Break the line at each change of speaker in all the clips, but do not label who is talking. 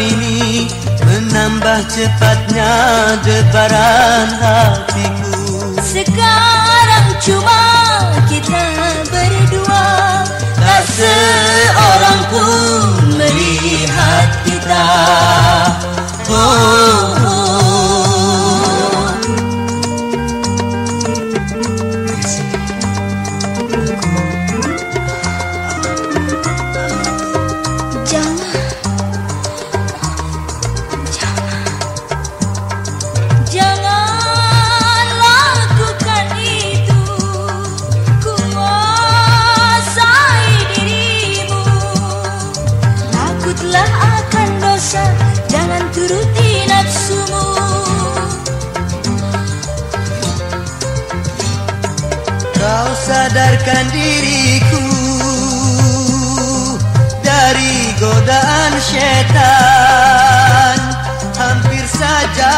ini menambah cepatnya debaran hatiku.
Sekarang cuma kita berdua.
Tak seorang pun melihat kita.
Takutlah akan dosa. Jangan turuti nafsumu.
Kau sadarkan diriku Dari godaan syaitan. Hampir saja,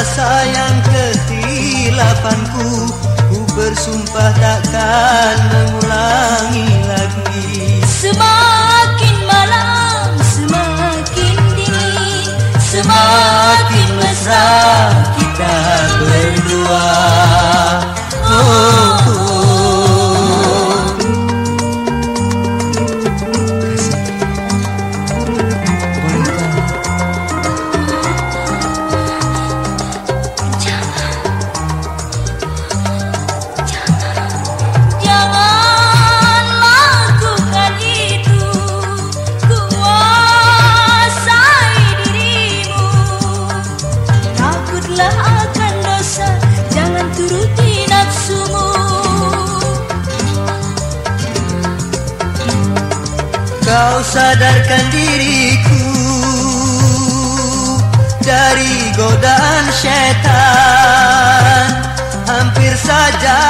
Maafkanlah sayang kehilafanku Ku bersumpah takkan mengulangi lagi.
Semakin malam semakin dingin.
Semakin mesra kita berdua
turuti nafsumu
Kau sadarkan diriku Dari godaan syaitan. Hampir saja,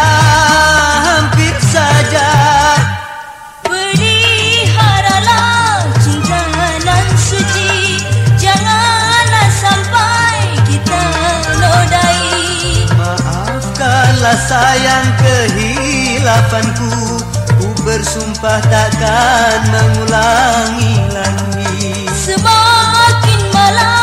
Sayang kehilafanku. Ku bersumpah takkan mengulangi lagi
Semakin malam